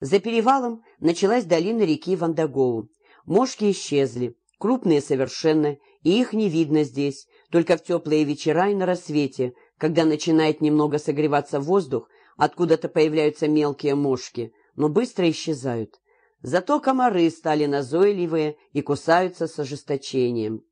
За перевалом началась долина реки Вандагоу. Мошки исчезли, крупные совершенно, и их не видно здесь, только в теплые вечера и на рассвете, когда начинает немного согреваться воздух, откуда-то появляются мелкие мошки, но быстро исчезают. Зато комары стали назойливые и кусаются с ожесточением.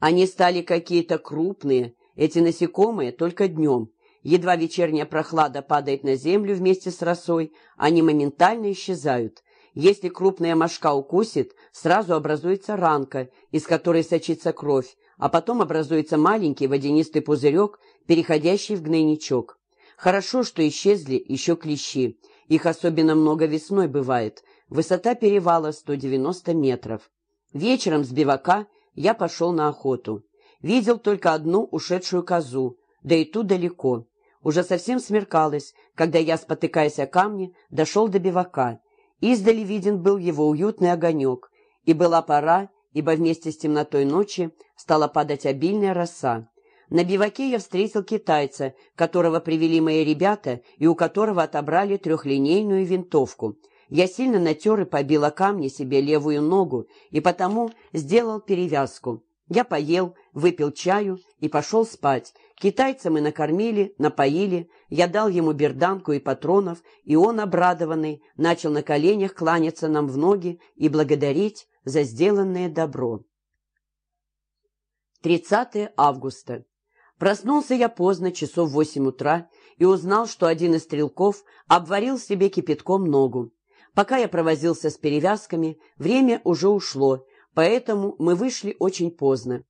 Они стали какие-то крупные, эти насекомые только днем. Едва вечерняя прохлада падает на землю вместе с росой, они моментально исчезают. Если крупная мошка укусит, сразу образуется ранка, из которой сочится кровь, а потом образуется маленький водянистый пузырек, переходящий в гнойничок. Хорошо, что исчезли еще клещи. Их особенно много весной бывает. Высота перевала 190 метров. Вечером с бивака я пошел на охоту. Видел только одну ушедшую козу, да и ту далеко. Уже совсем смеркалось, когда я, спотыкаясь о камни, дошел до бивака. Издали виден был его уютный огонек, и была пора, ибо вместе с темнотой ночи стала падать обильная роса. На биваке я встретил китайца, которого привели мои ребята и у которого отобрали трехлинейную винтовку. Я сильно натер и побил о камни себе левую ногу и потому сделал перевязку. Я поел, выпил чаю и пошел спать. Китайца мы накормили, напоили, я дал ему берданку и патронов, и он, обрадованный, начал на коленях кланяться нам в ноги и благодарить за сделанное добро. 30 августа. Проснулся я поздно, часов восемь утра, и узнал, что один из стрелков обварил себе кипятком ногу. Пока я провозился с перевязками, время уже ушло, поэтому мы вышли очень поздно.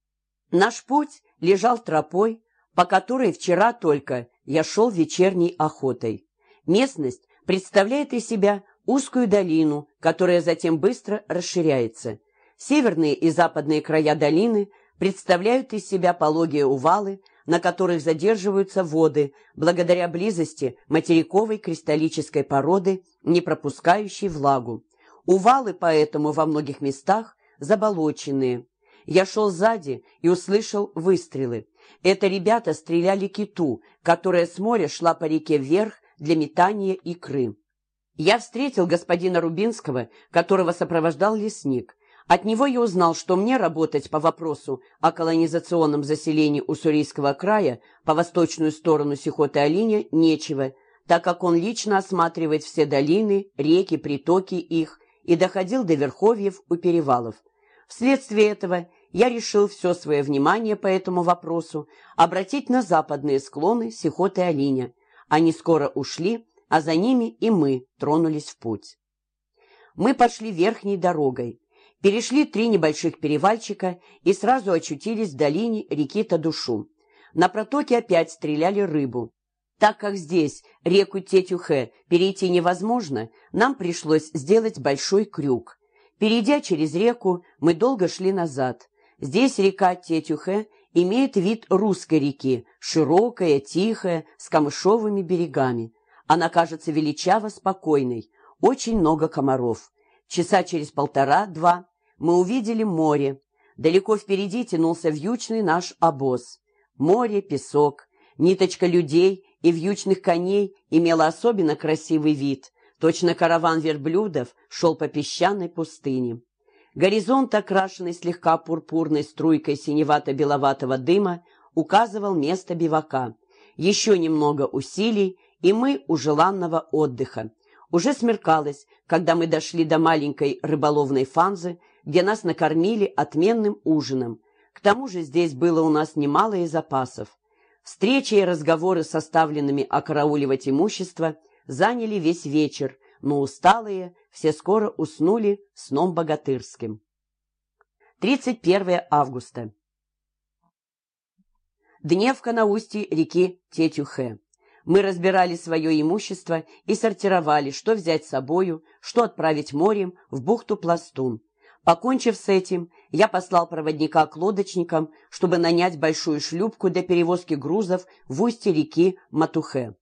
Наш путь лежал тропой, по которой вчера только я шел вечерней охотой. Местность представляет из себя узкую долину, которая затем быстро расширяется. Северные и западные края долины представляют из себя пологие увалы, на которых задерживаются воды благодаря близости материковой кристаллической породы, не пропускающей влагу. Увалы поэтому во многих местах заболоченные. Я шел сзади и услышал выстрелы. Это ребята стреляли киту, которая с моря шла по реке вверх для метания икры. Я встретил господина Рубинского, которого сопровождал лесник. От него я узнал, что мне работать по вопросу о колонизационном заселении Уссурийского края по восточную сторону Сихоты-Алине нечего, так как он лично осматривает все долины, реки, притоки их и доходил до верховьев у перевалов. Вследствие этого я решил все свое внимание по этому вопросу обратить на западные склоны Сихоты и Алиня. Они скоро ушли, а за ними и мы тронулись в путь. Мы пошли верхней дорогой, перешли три небольших перевальчика и сразу очутились в долине реки Тадушу. На протоке опять стреляли рыбу. Так как здесь реку Тетюхе перейти невозможно, нам пришлось сделать большой крюк – Перейдя через реку, мы долго шли назад. Здесь река Тетюхе имеет вид русской реки, широкая, тихая, с камышовыми берегами. Она кажется величаво спокойной, очень много комаров. Часа через полтора-два мы увидели море. Далеко впереди тянулся вьючный наш обоз. Море, песок, ниточка людей и вьючных коней имела особенно красивый вид. Точно караван верблюдов шел по песчаной пустыне. Горизонт, окрашенный слегка пурпурной струйкой синевато-беловатого дыма, указывал место бивака. Еще немного усилий, и мы у желанного отдыха. Уже смеркалось, когда мы дошли до маленькой рыболовной фанзы, где нас накормили отменным ужином. К тому же здесь было у нас немало и запасов. Встречи и разговоры с оставленными окарауливать имущество – заняли весь вечер, но усталые все скоро уснули сном богатырским. 31 августа. Дневка на устье реки Тетюхе. Мы разбирали свое имущество и сортировали, что взять с собою, что отправить морем в бухту Пластун. Покончив с этим, я послал проводника к лодочникам, чтобы нанять большую шлюпку для перевозки грузов в устье реки Матухе.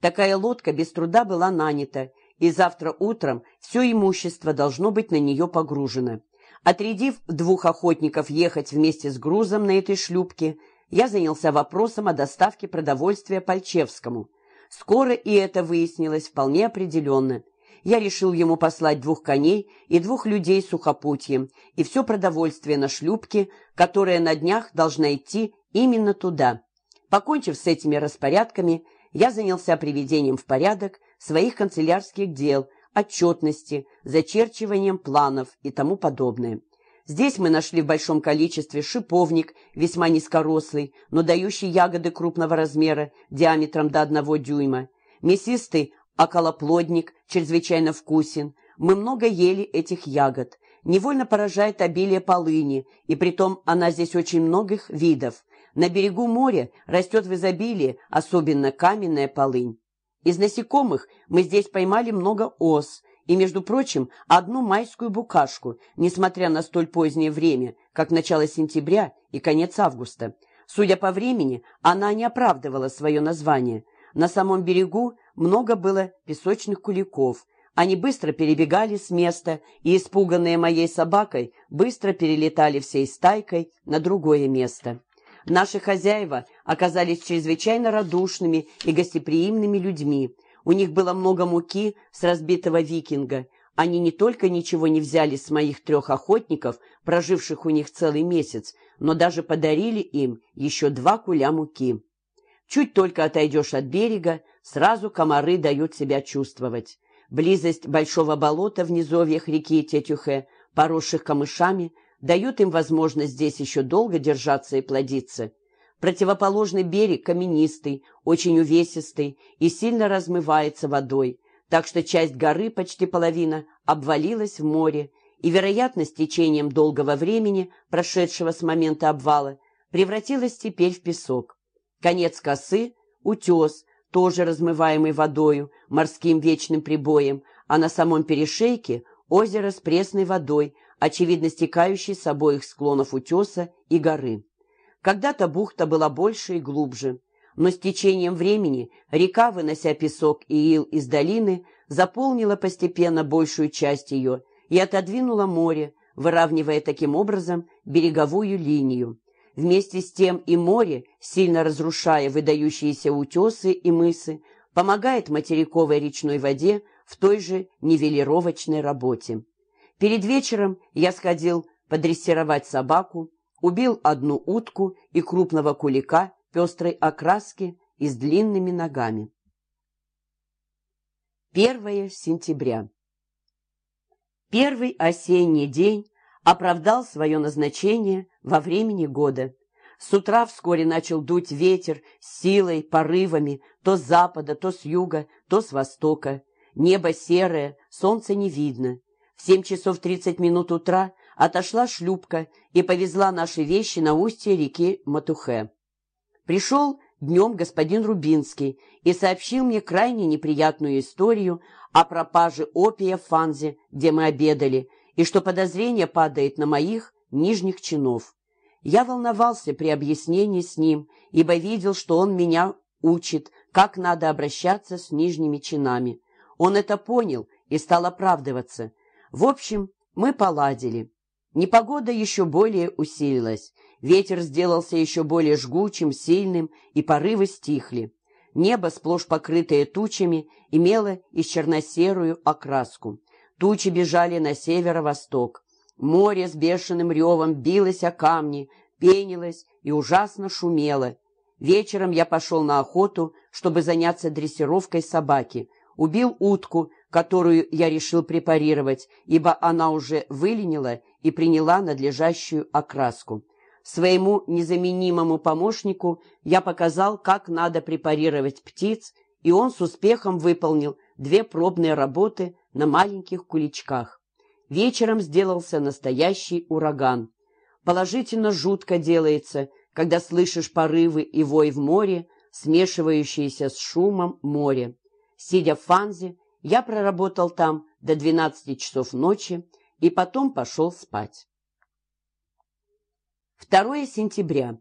Такая лодка без труда была нанята, и завтра утром все имущество должно быть на нее погружено. Отрядив двух охотников ехать вместе с грузом на этой шлюпке, я занялся вопросом о доставке продовольствия Пальчевскому. Скоро и это выяснилось вполне определенно. Я решил ему послать двух коней и двух людей сухопутьем и все продовольствие на шлюпке, которая на днях должна идти именно туда. Покончив с этими распорядками, я занялся приведением в порядок своих канцелярских дел, отчетности, зачерчиванием планов и тому подобное. Здесь мы нашли в большом количестве шиповник, весьма низкорослый, но дающий ягоды крупного размера, диаметром до одного дюйма, мясистый околоплодник, чрезвычайно вкусен. Мы много ели этих ягод. Невольно поражает обилие полыни, и притом она здесь очень многих видов. На берегу моря растет в изобилии, особенно каменная полынь. Из насекомых мы здесь поймали много ос, и, между прочим, одну майскую букашку, несмотря на столь позднее время, как начало сентября и конец августа. Судя по времени, она не оправдывала свое название. На самом берегу много было песочных куликов. Они быстро перебегали с места, и, испуганные моей собакой, быстро перелетали всей стайкой на другое место. Наши хозяева оказались чрезвычайно радушными и гостеприимными людьми. У них было много муки с разбитого викинга. Они не только ничего не взяли с моих трех охотников, проживших у них целый месяц, но даже подарили им еще два куля муки. Чуть только отойдешь от берега, сразу комары дают себя чувствовать. Близость большого болота в низовьях реки Тетюхе, поросших камышами, дают им возможность здесь еще долго держаться и плодиться. Противоположный берег каменистый, очень увесистый и сильно размывается водой, так что часть горы, почти половина, обвалилась в море, и, вероятно, с течением долгого времени, прошедшего с момента обвала, превратилась теперь в песок. Конец косы — утес, тоже размываемый водою, морским вечным прибоем, а на самом перешейке — озеро с пресной водой, очевидно стекающей с обоих склонов утеса и горы. Когда-то бухта была больше и глубже, но с течением времени река, вынося песок и ил из долины, заполнила постепенно большую часть ее и отодвинула море, выравнивая таким образом береговую линию. Вместе с тем и море, сильно разрушая выдающиеся утесы и мысы, помогает материковой речной воде в той же нивелировочной работе. Перед вечером я сходил подрессировать собаку, убил одну утку и крупного кулика пестрой окраски и с длинными ногами. 1 сентября. Первый осенний день оправдал свое назначение во времени года. С утра вскоре начал дуть ветер с силой, порывами, то с запада, то с юга, то с востока. Небо серое, солнца не видно. В семь часов тридцать минут утра отошла шлюпка и повезла наши вещи на устье реки Матухе. Пришел днем господин Рубинский и сообщил мне крайне неприятную историю о пропаже опия в Фанзе, где мы обедали, и что подозрение падает на моих нижних чинов. Я волновался при объяснении с ним, ибо видел, что он меня учит, как надо обращаться с нижними чинами. Он это понял и стал оправдываться. В общем, мы поладили. Непогода еще более усилилась. Ветер сделался еще более жгучим, сильным, и порывы стихли. Небо, сплошь покрытое тучами, имело и черно-серую окраску. Тучи бежали на северо-восток. Море с бешеным ревом билось о камни, пенилось и ужасно шумело. Вечером я пошел на охоту, чтобы заняться дрессировкой собаки. Убил утку, которую я решил препарировать, ибо она уже выленила и приняла надлежащую окраску. Своему незаменимому помощнику я показал, как надо препарировать птиц, и он с успехом выполнил две пробные работы на маленьких куличках. Вечером сделался настоящий ураган. Положительно жутко делается, когда слышишь порывы и вой в море, смешивающиеся с шумом моря. Сидя в фанзе, я проработал там до 12 часов ночи и потом пошел спать. 2 сентября.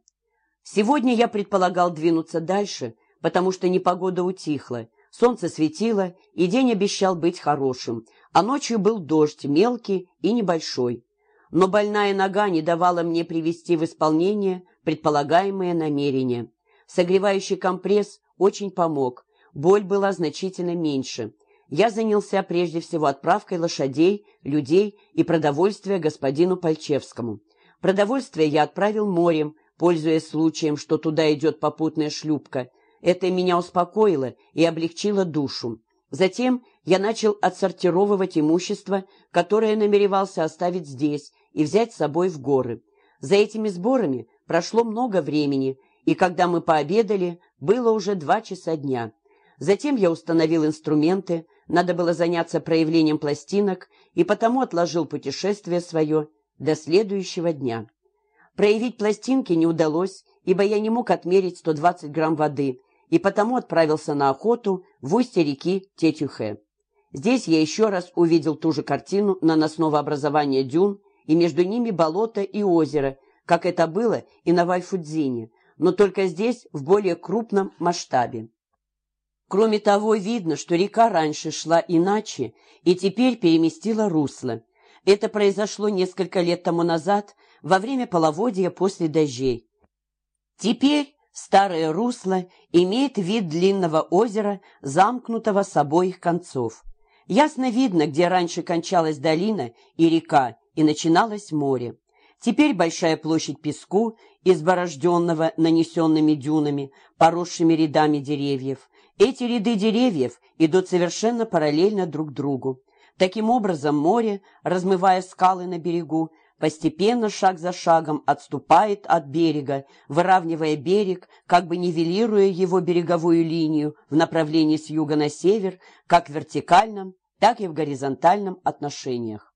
Сегодня я предполагал двинуться дальше, потому что непогода утихла, солнце светило, и день обещал быть хорошим, а ночью был дождь, мелкий и небольшой. Но больная нога не давала мне привести в исполнение предполагаемые намерения. Согревающий компресс очень помог, боль была значительно меньше – я занялся прежде всего отправкой лошадей, людей и продовольствия господину Пальчевскому. Продовольствие я отправил морем, пользуясь случаем, что туда идет попутная шлюпка. Это меня успокоило и облегчило душу. Затем я начал отсортировывать имущество, которое намеревался оставить здесь и взять с собой в горы. За этими сборами прошло много времени, и когда мы пообедали, было уже два часа дня. Затем я установил инструменты, надо было заняться проявлением пластинок, и потому отложил путешествие свое до следующего дня. Проявить пластинки не удалось, ибо я не мог отмерить 120 грамм воды, и потому отправился на охоту в устье реки Тетюхе. Здесь я еще раз увидел ту же картину наносного образования дюн, и между ними болото и озеро, как это было и на Вайфудзине, но только здесь в более крупном масштабе. Кроме того, видно, что река раньше шла иначе и теперь переместила русло. Это произошло несколько лет тому назад, во время половодья после дождей. Теперь старое русло имеет вид длинного озера, замкнутого с обоих концов. Ясно видно, где раньше кончалась долина и река, и начиналось море. Теперь большая площадь песку, изборожденного нанесенными дюнами, поросшими рядами деревьев. Эти ряды деревьев идут совершенно параллельно друг другу. Таким образом, море, размывая скалы на берегу, постепенно, шаг за шагом, отступает от берега, выравнивая берег, как бы нивелируя его береговую линию в направлении с юга на север, как в вертикальном, так и в горизонтальном отношениях.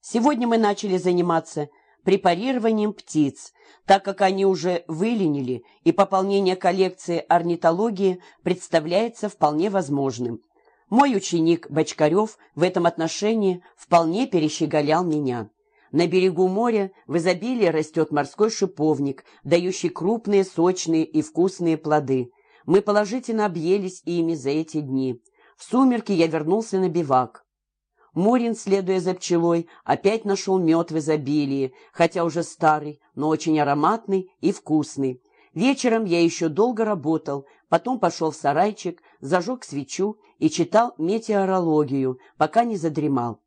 Сегодня мы начали заниматься препарированием птиц, так как они уже выленили, и пополнение коллекции орнитологии представляется вполне возможным. Мой ученик Бочкарев в этом отношении вполне перещеголял меня. На берегу моря в изобилии растет морской шиповник, дающий крупные, сочные и вкусные плоды. Мы положительно объелись ими за эти дни. В сумерки я вернулся на бивак. Мурин, следуя за пчелой, опять нашел мед в изобилии, хотя уже старый, но очень ароматный и вкусный. Вечером я еще долго работал, потом пошел в сарайчик, зажег свечу и читал метеорологию, пока не задремал.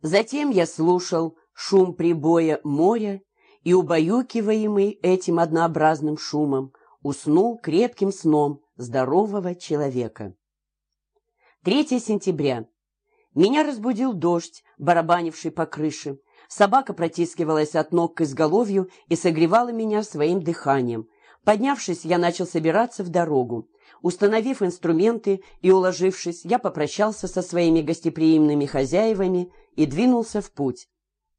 Затем я слушал шум прибоя моря и, убаюкиваемый этим однообразным шумом, уснул крепким сном здорового человека. 3 сентября. Меня разбудил дождь, барабанивший по крыше. Собака протискивалась от ног к изголовью и согревала меня своим дыханием. Поднявшись, я начал собираться в дорогу. Установив инструменты и уложившись, я попрощался со своими гостеприимными хозяевами и двинулся в путь.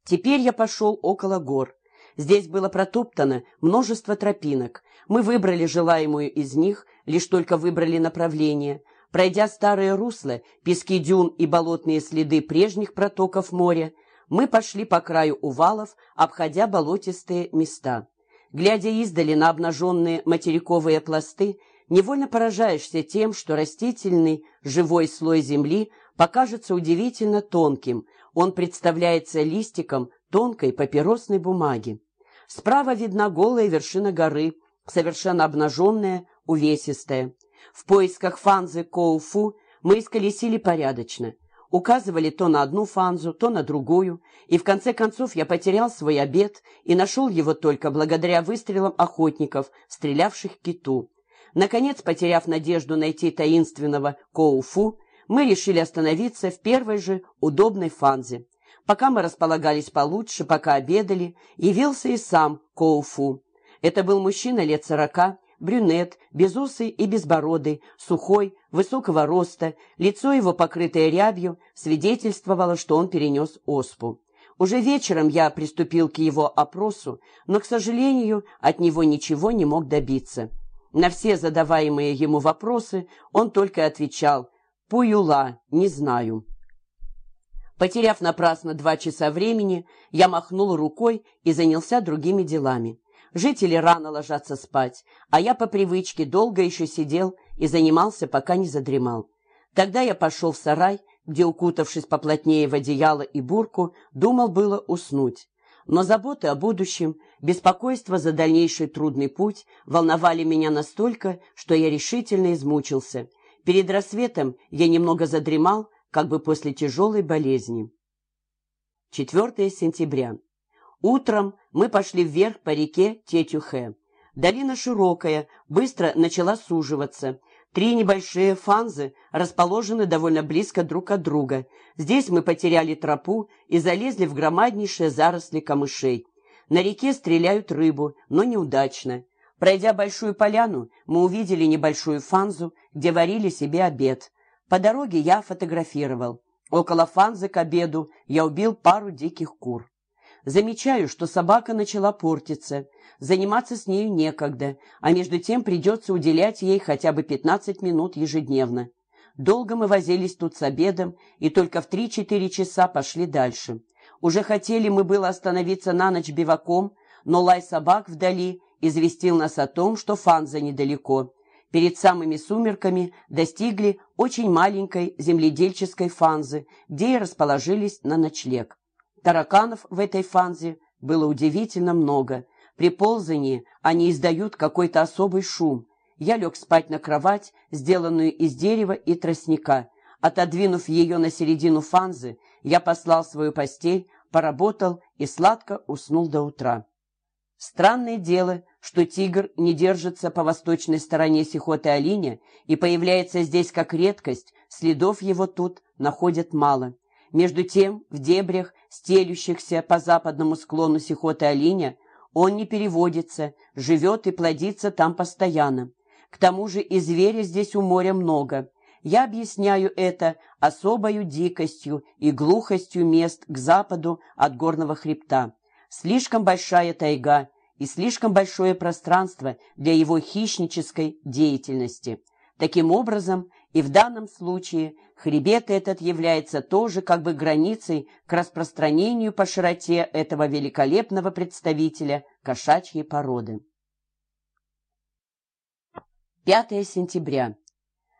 Теперь я пошел около гор. Здесь было протоптано множество тропинок. Мы выбрали желаемую из них, лишь только выбрали направление – Пройдя старые русла, пески дюн и болотные следы прежних протоков моря, мы пошли по краю увалов, обходя болотистые места. Глядя издали на обнаженные материковые пласты, невольно поражаешься тем, что растительный живой слой земли покажется удивительно тонким. Он представляется листиком тонкой папиросной бумаги. Справа видна голая вершина горы, совершенно обнаженная, увесистая. В поисках фанзы Коуфу мы исколесили порядочно. Указывали то на одну фанзу, то на другую, и в конце концов я потерял свой обед и нашел его только благодаря выстрелам охотников, стрелявших киту. Наконец, потеряв надежду найти таинственного Коуфу, мы решили остановиться в первой же удобной фанзе. Пока мы располагались получше, пока обедали, явился и сам Коуфу. Это был мужчина лет сорока, брюнет, безусый и безбородый, сухой, высокого роста, лицо его, покрытое рябью, свидетельствовало, что он перенес оспу. Уже вечером я приступил к его опросу, но, к сожалению, от него ничего не мог добиться. На все задаваемые ему вопросы он только отвечал «Пуюла, не знаю». Потеряв напрасно два часа времени, я махнул рукой и занялся другими делами. Жители рано ложатся спать, а я по привычке долго еще сидел и занимался, пока не задремал. Тогда я пошел в сарай, где, укутавшись поплотнее в одеяло и бурку, думал было уснуть. Но заботы о будущем, беспокойство за дальнейший трудный путь волновали меня настолько, что я решительно измучился. Перед рассветом я немного задремал, как бы после тяжелой болезни. 4 сентября. Утром мы пошли вверх по реке Тетюхе. Долина широкая, быстро начала суживаться. Три небольшие фанзы расположены довольно близко друг от друга. Здесь мы потеряли тропу и залезли в громаднейшие заросли камышей. На реке стреляют рыбу, но неудачно. Пройдя большую поляну, мы увидели небольшую фанзу, где варили себе обед. По дороге я фотографировал. Около фанзы к обеду я убил пару диких кур. Замечаю, что собака начала портиться. Заниматься с нею некогда, а между тем придется уделять ей хотя бы 15 минут ежедневно. Долго мы возились тут с обедом и только в 3-4 часа пошли дальше. Уже хотели мы было остановиться на ночь биваком, но лай собак вдали известил нас о том, что Фанза недалеко. Перед самыми сумерками достигли очень маленькой земледельческой Фанзы, где и расположились на ночлег. Тараканов в этой Фанзе было удивительно много. При ползании они издают какой-то особый шум. Я лег спать на кровать, сделанную из дерева и тростника. Отодвинув ее на середину фанзы, я послал свою постель, поработал и сладко уснул до утра. Странное дело, что тигр не держится по восточной стороне Сихоты-Алиня и появляется здесь как редкость, следов его тут находят мало. Между тем, в дебрях, стелющихся по западному склону Сихоты-Алиня, он не переводится, живет и плодится там постоянно. К тому же и зверя здесь у моря много. Я объясняю это особою дикостью и глухостью мест к западу от горного хребта. Слишком большая тайга и слишком большое пространство для его хищнической деятельности. Таким образом, и в данном случае хребет этот является тоже как бы границей к распространению по широте этого великолепного представителя кошачьей породы. 5 сентября.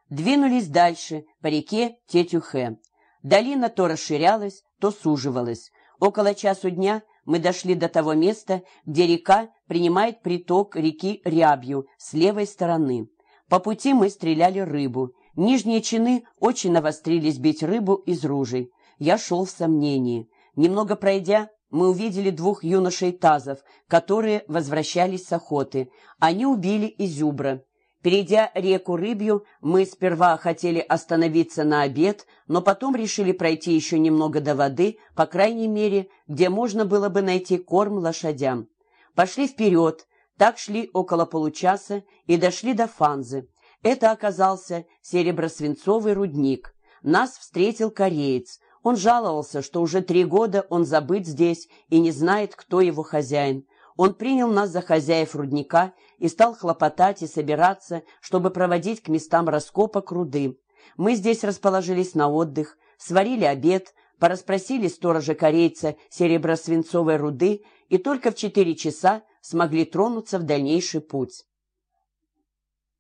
Двинулись дальше по реке Тетюхе. Долина то расширялась, то суживалась. Около часу дня мы дошли до того места, где река принимает приток реки Рябью с левой стороны. По пути мы стреляли рыбу. Нижние чины очень навострились бить рыбу из ружей. Я шел в сомнении. Немного пройдя, мы увидели двух юношей-тазов, которые возвращались с охоты. Они убили изюбра. Перейдя реку Рыбью, мы сперва хотели остановиться на обед, но потом решили пройти еще немного до воды, по крайней мере, где можно было бы найти корм лошадям. Пошли вперед, так шли около получаса и дошли до Фанзы. Это оказался серебросвинцовый рудник. Нас встретил кореец. Он жаловался, что уже три года он забыт здесь и не знает, кто его хозяин. Он принял нас за хозяев рудника и стал хлопотать и собираться, чтобы проводить к местам раскопок руды. Мы здесь расположились на отдых, сварили обед, порасспросили сторожа-корейца серебро-свинцовой руды и только в четыре часа смогли тронуться в дальнейший путь.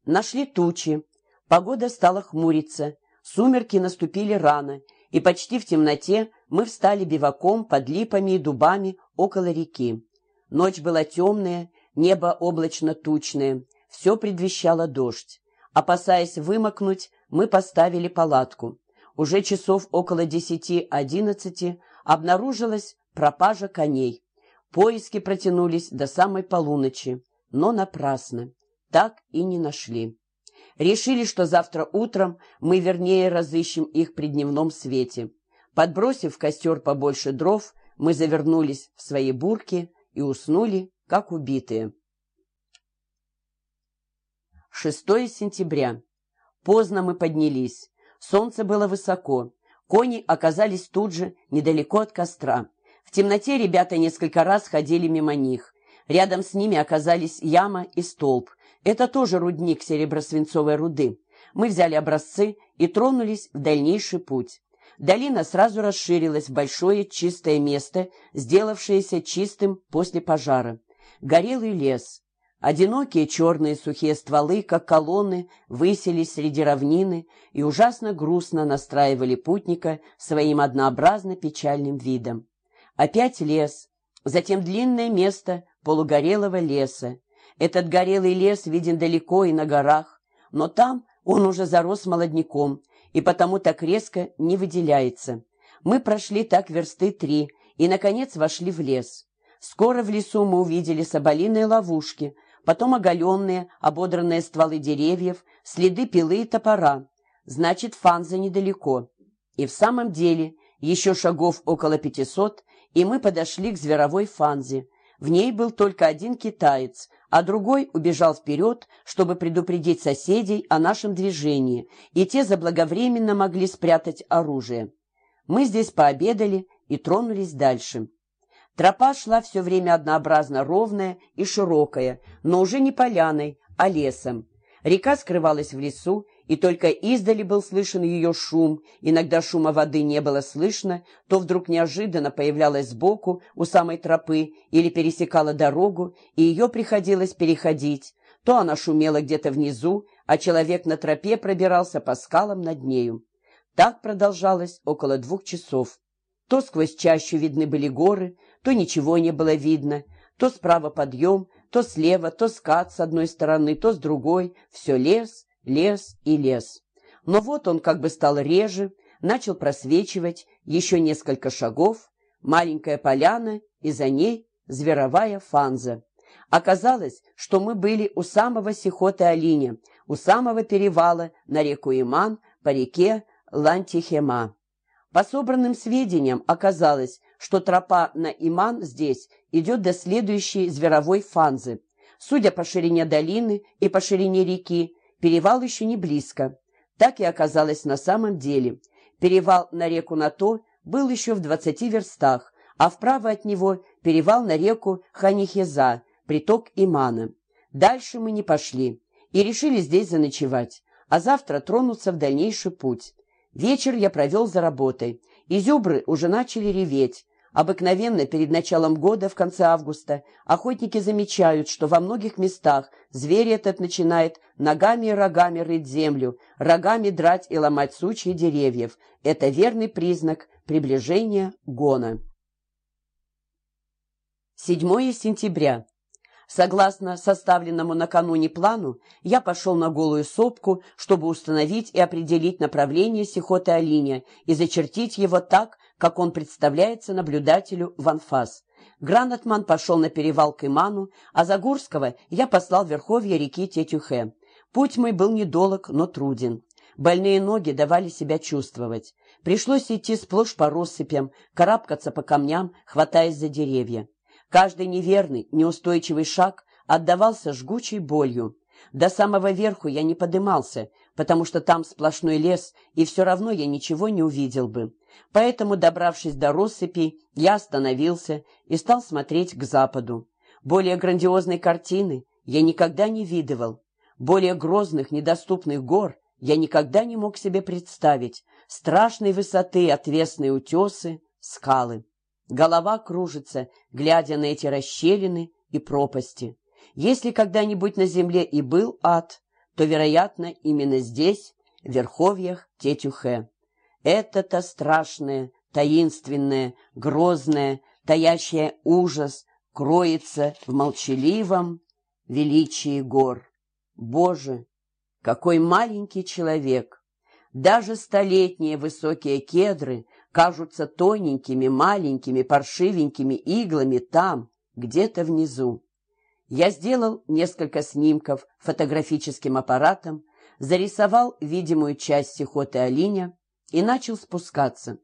Нашли тучи, погода стала хмуриться, сумерки наступили рано, и почти в темноте мы встали биваком под липами и дубами около реки. Ночь была темная, Небо облачно-тучное, все предвещало дождь. Опасаясь вымокнуть, мы поставили палатку. Уже часов около десяти-одиннадцати обнаружилась пропажа коней. Поиски протянулись до самой полуночи, но напрасно. Так и не нашли. Решили, что завтра утром мы вернее разыщем их при дневном свете. Подбросив в костер побольше дров, мы завернулись в свои бурки и уснули как убитые. 6 сентября. Поздно мы поднялись. Солнце было высоко. Кони оказались тут же, недалеко от костра. В темноте ребята несколько раз ходили мимо них. Рядом с ними оказались яма и столб. Это тоже рудник серебросвинцовой руды. Мы взяли образцы и тронулись в дальнейший путь. Долина сразу расширилась в большое чистое место, сделавшееся чистым после пожара горелый лес. Одинокие черные сухие стволы, как колонны, высились среди равнины и ужасно грустно настраивали путника своим однообразно печальным видом. Опять лес, затем длинное место полугорелого леса. Этот горелый лес виден далеко и на горах, но там он уже зарос молодняком, и потому так резко не выделяется. Мы прошли так версты три и, наконец, вошли в лес. Скоро в лесу мы увидели соболиные ловушки, потом оголенные, ободранные стволы деревьев, следы пилы и топора. Значит, фанза недалеко. И в самом деле, еще шагов около пятисот, и мы подошли к зверовой фанзе. В ней был только один китаец, а другой убежал вперед, чтобы предупредить соседей о нашем движении, и те заблаговременно могли спрятать оружие. Мы здесь пообедали и тронулись дальше. Тропа шла все время однообразно ровная и широкая, но уже не поляной, а лесом. Река скрывалась в лесу, и только издали был слышен ее шум, иногда шума воды не было слышно, то вдруг неожиданно появлялась сбоку у самой тропы или пересекала дорогу, и ее приходилось переходить, то она шумела где-то внизу, а человек на тропе пробирался по скалам над нею. Так продолжалось около двух часов. То сквозь чащу видны были горы, то ничего не было видно, то справа подъем, то слева, то скат с одной стороны, то с другой, все лес, лес и лес. Но вот он как бы стал реже, начал просвечивать еще несколько шагов, маленькая поляна, и за ней зверовая фанза. Оказалось, что мы были у самого Сихоты-Алиня, у самого перевала на реку Иман по реке Лантихема. По собранным сведениям оказалось, что тропа на Иман здесь идет до следующей зверовой фанзы. Судя по ширине долины и по ширине реки, перевал еще не близко. Так и оказалось на самом деле. Перевал на реку Нато был еще в двадцати верстах, а вправо от него перевал на реку Ханихеза, приток Имана. Дальше мы не пошли и решили здесь заночевать, а завтра тронуться в дальнейший путь. Вечер я провел за работой, и зюбры уже начали реветь. Обыкновенно перед началом года, в конце августа, охотники замечают, что во многих местах зверь этот начинает ногами и рогами рыть землю, рогами драть и ломать сучья деревьев. Это верный признак приближения гона. 7 сентября. Согласно составленному накануне плану, я пошел на голую сопку, чтобы установить и определить направление Сихоты Алиня и зачертить его так, как он представляется наблюдателю в анфас. Гранатман пошел на перевал к Иману, а Загурского я послал в верховье реки Тетюхе. Путь мой был недолог, но труден. Больные ноги давали себя чувствовать. Пришлось идти сплошь по россыпям, карабкаться по камням, хватаясь за деревья. Каждый неверный, неустойчивый шаг отдавался жгучей болью. До самого верху я не подымался, потому что там сплошной лес, и все равно я ничего не увидел бы. Поэтому, добравшись до россыпи, я остановился и стал смотреть к западу. Более грандиозной картины я никогда не видывал. Более грозных, недоступных гор я никогда не мог себе представить. Страшной высоты отвесные утесы, скалы. Голова кружится, глядя на эти расщелины и пропасти. Если когда-нибудь на земле и был ад, то, вероятно, именно здесь, в верховьях Тетюхе. Это-то страшное, таинственное, грозное, таящее ужас кроется в молчаливом величии гор. Боже, какой маленький человек! Даже столетние высокие кедры кажутся тоненькими, маленькими, паршивенькими иглами там, где-то внизу. Я сделал несколько снимков фотографическим аппаратом, зарисовал видимую часть сихоты Алиня и начал спускаться.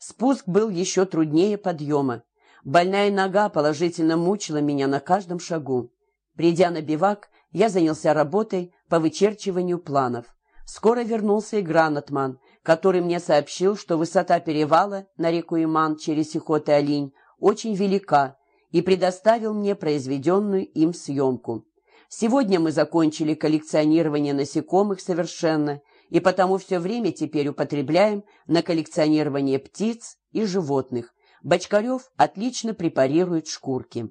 Спуск был еще труднее подъема. Больная нога положительно мучила меня на каждом шагу. Придя на бивак, я занялся работой по вычерчиванию планов. Скоро вернулся и Гранатман, который мне сообщил, что высота перевала на реку Иман через Сихот и Олинь очень велика, и предоставил мне произведенную им съемку. Сегодня мы закончили коллекционирование насекомых совершенно, и потому все время теперь употребляем на коллекционирование птиц и животных. Бочкарев отлично препарирует шкурки.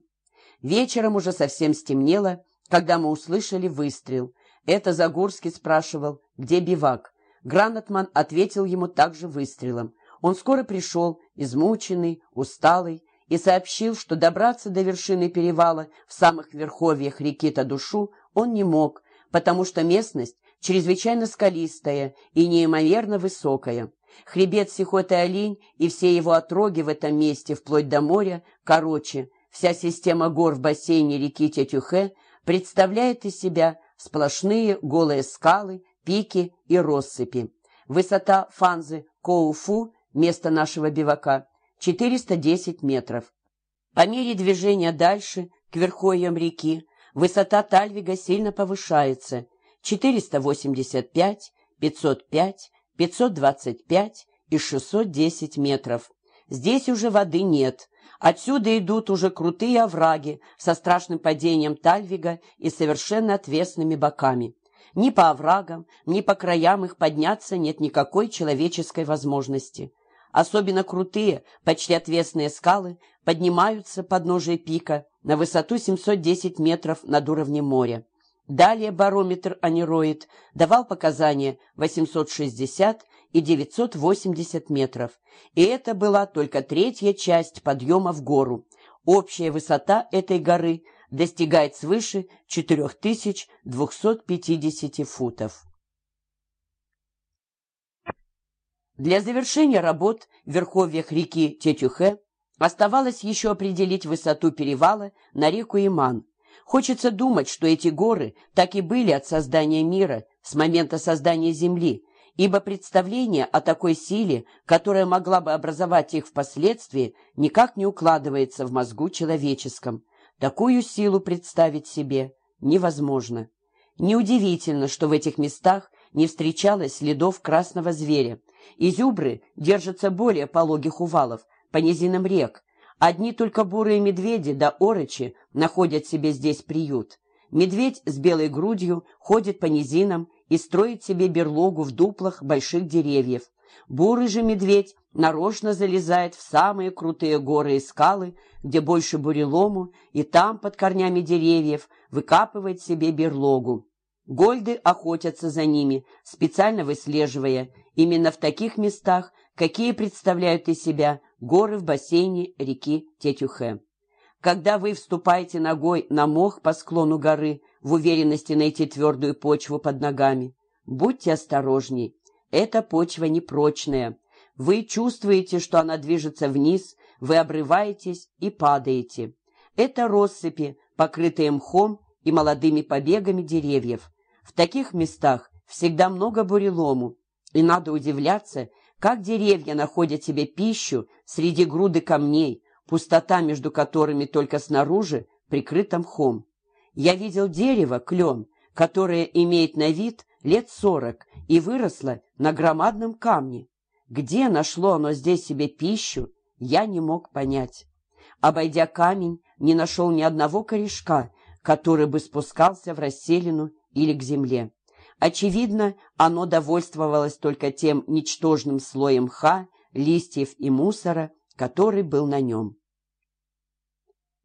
Вечером уже совсем стемнело, когда мы услышали выстрел. Это Загорский спрашивал, где бивак. Гранатман ответил ему также выстрелом. Он скоро пришел, измученный, усталый, и сообщил, что добраться до вершины перевала в самых верховьях реки Тадушу он не мог, потому что местность чрезвычайно скалистая и неимоверно высокая. Хребет Сихоты-Олень и все его отроги в этом месте, вплоть до моря, короче, вся система гор в бассейне реки Тетюхе представляет из себя сплошные голые скалы, пики и россыпи. Высота фанзы Коуфу, место нашего бивака, 410 метров. По мере движения дальше, к верховьям реки, высота Тальвига сильно повышается – 485, 505, 525 и 610 метров. Здесь уже воды нет. Отсюда идут уже крутые овраги со страшным падением Тальвига и совершенно отвесными боками. Ни по оврагам, ни по краям их подняться нет никакой человеческой возможности. Особенно крутые, почти отвесные скалы поднимаются под ножей пика на высоту 710 метров над уровнем моря. Далее барометр анероид давал показания 860 и 980 метров, и это была только третья часть подъема в гору. Общая высота этой горы достигает свыше 4250 футов. Для завершения работ в верховьях реки Тетюхе оставалось еще определить высоту перевала на реку Иман. Хочется думать, что эти горы так и были от создания мира, с момента создания Земли, ибо представление о такой силе, которая могла бы образовать их впоследствии, никак не укладывается в мозгу человеческом. Такую силу представить себе невозможно. Неудивительно, что в этих местах не встречалось следов красного зверя. Изюбры держатся более пологих увалов, по низинам рек, Одни только бурые медведи да орочи находят себе здесь приют. Медведь с белой грудью ходит по низинам и строит себе берлогу в дуплах больших деревьев. Бурый же медведь нарочно залезает в самые крутые горы и скалы, где больше бурелому, и там, под корнями деревьев, выкапывает себе берлогу. Гольды охотятся за ними, специально выслеживая именно в таких местах, какие представляют из себя горы в бассейне реки Тетюхе. Когда вы вступаете ногой на мох по склону горы в уверенности найти твердую почву под ногами, будьте осторожней. Эта почва непрочная. Вы чувствуете, что она движется вниз, вы обрываетесь и падаете. Это россыпи, покрытые мхом и молодыми побегами деревьев. В таких местах всегда много бурелому, и надо удивляться, как деревья находят себе пищу среди груды камней, пустота между которыми только снаружи прикрыта мхом. Я видел дерево, клен, которое имеет на вид лет сорок и выросло на громадном камне. Где нашло оно здесь себе пищу, я не мог понять. Обойдя камень, не нашел ни одного корешка, который бы спускался в расселину или к земле. Очевидно, оно довольствовалось только тем ничтожным слоем мха, листьев и мусора, который был на нем.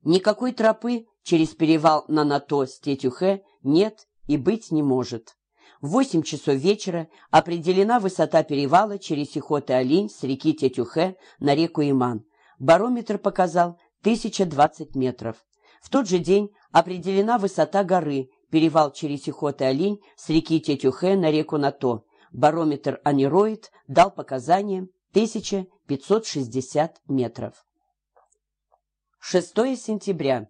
Никакой тропы через перевал на Нато с Тетюхе нет и быть не может. В восемь часов вечера определена высота перевала через Сихоты-Олинь с реки Тетюхе на реку Иман. Барометр показал 1020 метров. В тот же день определена высота горы перевал через Сихот-Олень с реки Тетюхе на реку Нато. Барометр анероид дал показания 1560 метров. 6 сентября.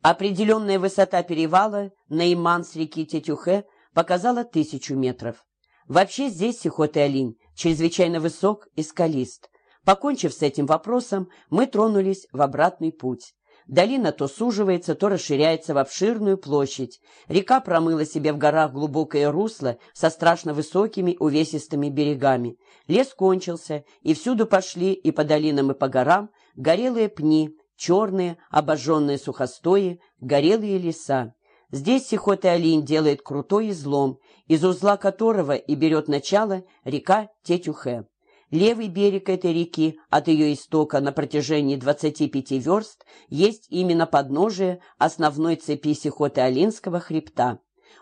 Определенная высота перевала на Иман с реки Тетюхе показала 1000 метров. Вообще здесь Сихот-Олень чрезвычайно высок и скалист. Покончив с этим вопросом, мы тронулись в обратный путь. Долина то суживается, то расширяется в обширную площадь. Река промыла себе в горах глубокое русло со страшно высокими увесистыми берегами. Лес кончился, и всюду пошли и по долинам, и по горам горелые пни, черные, обожженные сухостои, горелые леса. Здесь Сихот Алин делает крутой излом, из узла которого и берет начало река Тетюхе. Левый берег этой реки от ее истока на протяжении 25 верст есть именно подножие основной цепи Сихоты-Алинского хребта.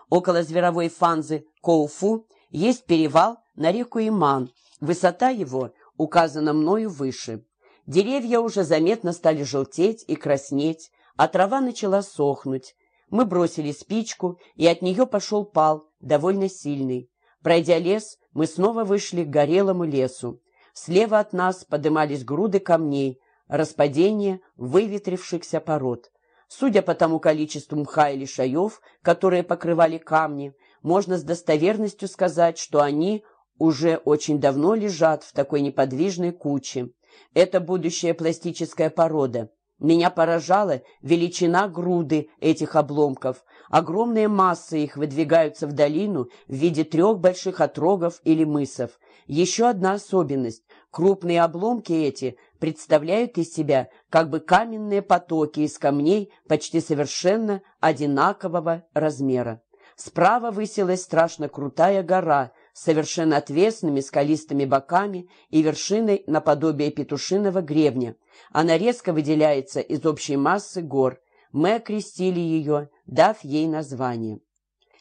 Около зверовой фанзы Коуфу есть перевал на реку Иман. Высота его указана мною выше. Деревья уже заметно стали желтеть и краснеть, а трава начала сохнуть. Мы бросили спичку, и от нее пошел пал довольно сильный. Пройдя лес, мы снова вышли к горелому лесу. Слева от нас подымались груды камней, распадение выветрившихся пород. Судя по тому количеству мха и лишаев, которые покрывали камни, можно с достоверностью сказать, что они уже очень давно лежат в такой неподвижной куче. Это будущая пластическая порода. Меня поражала величина груды этих обломков. Огромные массы их выдвигаются в долину в виде трех больших отрогов или мысов. Еще одна особенность. Крупные обломки эти представляют из себя как бы каменные потоки из камней почти совершенно одинакового размера. Справа высилась страшно крутая гора с совершенно отвесными скалистыми боками и вершиной наподобие петушиного гребня. Она резко выделяется из общей массы гор. Мы окрестили ее, дав ей название.